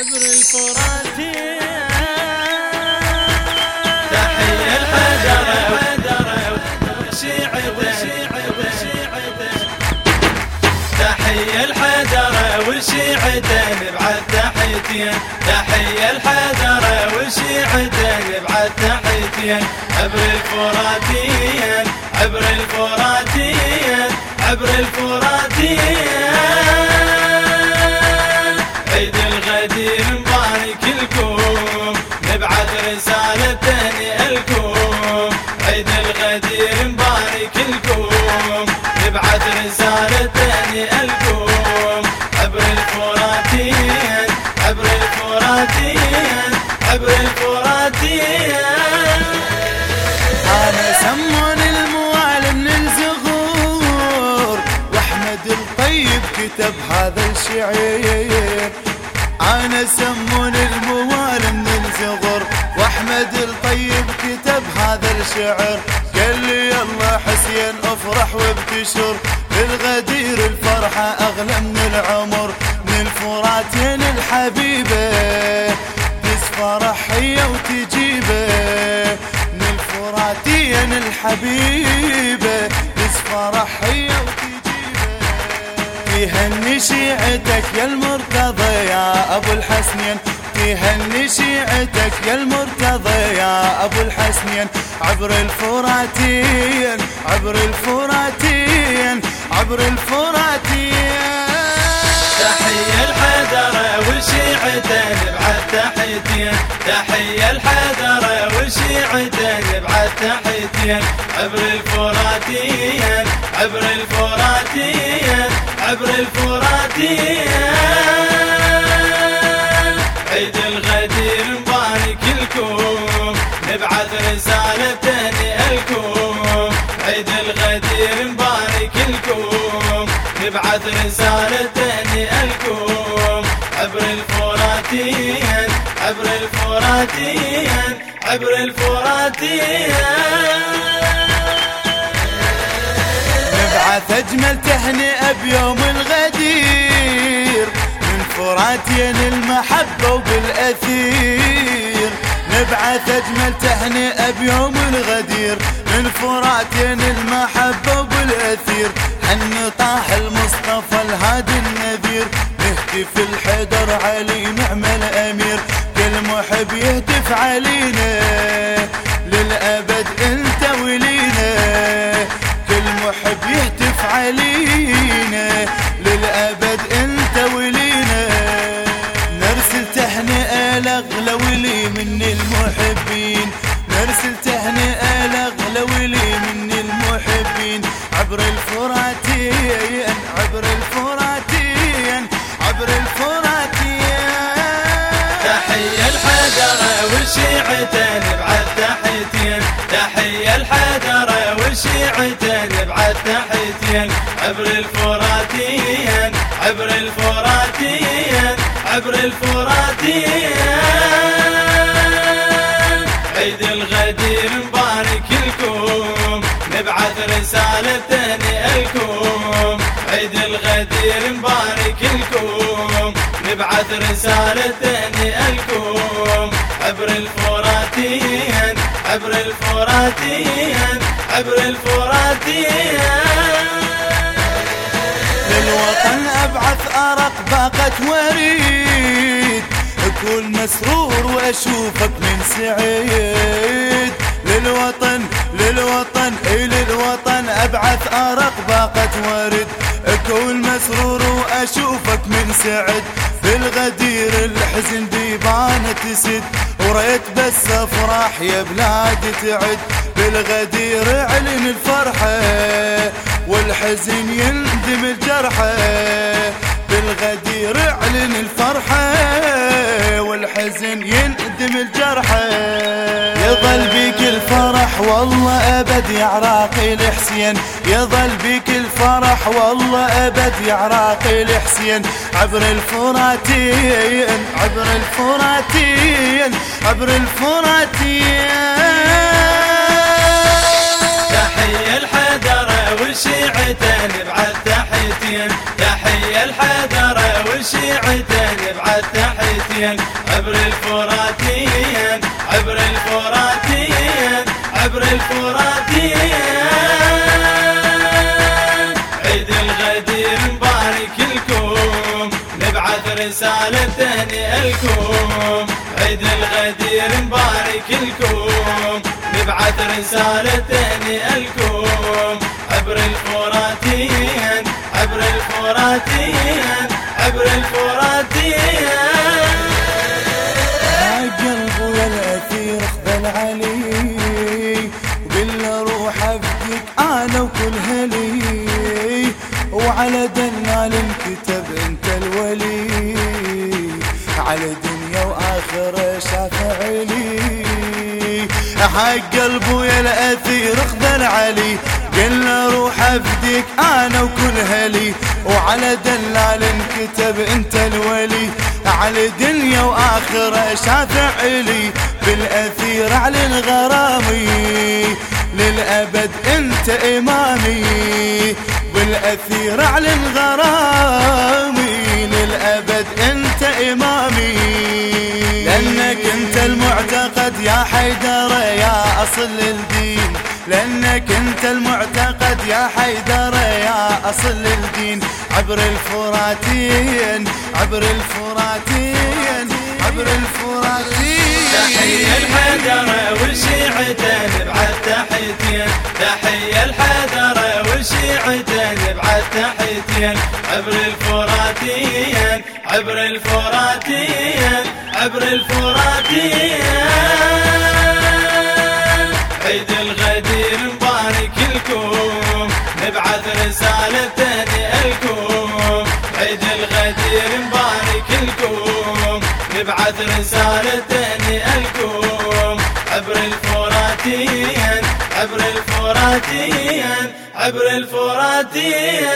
عبر الفراتين تحية الحجر وشيعته تحية الحجر وشيعته نبعث تحيتين. تحية الحجر وشيعته نبعث تحيتين. عبر الفراتين عبر الفراتين عبر الفراتين. كتب هذا الشعير. أنا سمون الموال من الزغور وأحمد الطيب كتب هذا الشعر. قال لي يلا حسين افرح وابتشر بالغدير الفرحة اغلى من العمر. من الفراتين الحبيبة تسفرح هي وتجيبة. من الفراتين الحبيبة تسفرح هي تهني شيعتك يا المرتضى يا أبو الحسنين. تهني شيعتك يا المرتضى يا أبو الحسنين. عبر الفراتين عبر الفراتين عبر الفراتين. تحية الحدرة وشيعته نبعث تحيتين. تحية الحدرة وشيعته نبعث تحيتين. عبر الفراتين. عبر الفراتين عيد الغدير مبارك لكم نبعث رسالة تهنئة لكم. عيد الغدير مبارك لكم نبعث رسالة تهنئة لكم. عبر الفراتين عبر الفراتين عبر الفراتين. نبعث أجمل تهنئة بيوم الغدير من فراتين المحبة وبالأثير. نبعث أجمل تهنئة بيوم الغدير من فراتين المحبة وبالأثير. حن طاح المصطفى الهادي النذير نهتف الحدر علي نعم الأمير. كل محب يهتف علينا للأبد أنت ولينا. كل محب يهتف علينا. للأبد أنت ولينا. نرسل تهنئة لأغلى ولي من المحبين. نرسل تهنئة لأغلى ولي من المحبين. عبر الفراتين عبر الفراتين عبر الفراتين تحية الحدرة وشيعته نبعث تحيتين تحية الحدرة وشيعته عبر الفراتين عبر الفراتين عبر الفراتين. عيد الغدير مبارك لكم نبعث رسالة تهنئة لكم. عيد الغدير مبارك لكم نبعث رسالة تهنئة لكم. عبر الفراتين عبر الفراتين. عبر الفراتين. للوطن أبعث أرق باقة وريد. أكون مسرور وأشوفك من سعيد. للوطن للوطن إي للوطن أبعث أرق باقة ورد أكون مسرور وأشوفك من سعد بس افراح يا بلادي تعد بالغدير اعلن الفرحة والحزن يندم الجرحة. بالغدير اعلن الفرحة والحزن يندم الجرحة يظل بيك الفرح والله أبد يا عراقي الحسين. يظل بيك الفرح والله أبد يا عراقي الحسين. عبر الفراتين عبر الفراتين عبر الفراتين. تحية الحدرة وشيعته نبعث تحيتين تحية الحدرة وشيعته نبعث تحتين عبر الفراتين. عبر الفراتين. عبر الفراتين. عيد الغدير مبارك لكم. نبعث رسالة تهنئة لكم. عيد الغدير مبارك لكم. نبعث رسالة تهنئة لكم. عبر الفراتين. عبر الفراتين عبر الفراتين. قلبه يا الاثير اخذل علي وقل روح افديك أنا وكل هلي. وعلى دلال انكتب أنت الولي على دنيا وآخرة شافع لي حق قلبه يا الاثير اخذل علي قلنا روح هلي وعلى دلال انكتب انت الولي. على دنيا واخرة شافع لي. بالأثير اعلن غرامي للأبد انت إمامي. بالأثير اعلن غرامي للأبد انت إمامي. لأنك انت المعتقد يا حيدر يا أصل الدين. لأنك أنت المعتقد يا حيدر يا أصل الدين. عبر الفراتين عبر الفراتين عبر الفراتين. تحية الحيدر وشيعته نبعث تحيتين. تحية الحيدر وشيعته نبعث تحيتين. عبر الفراتين عبر الفراتين عبر الفراتين. رسالة تهنئة لكم عبر الفراتين عبر الفراتين عبر الفراتين.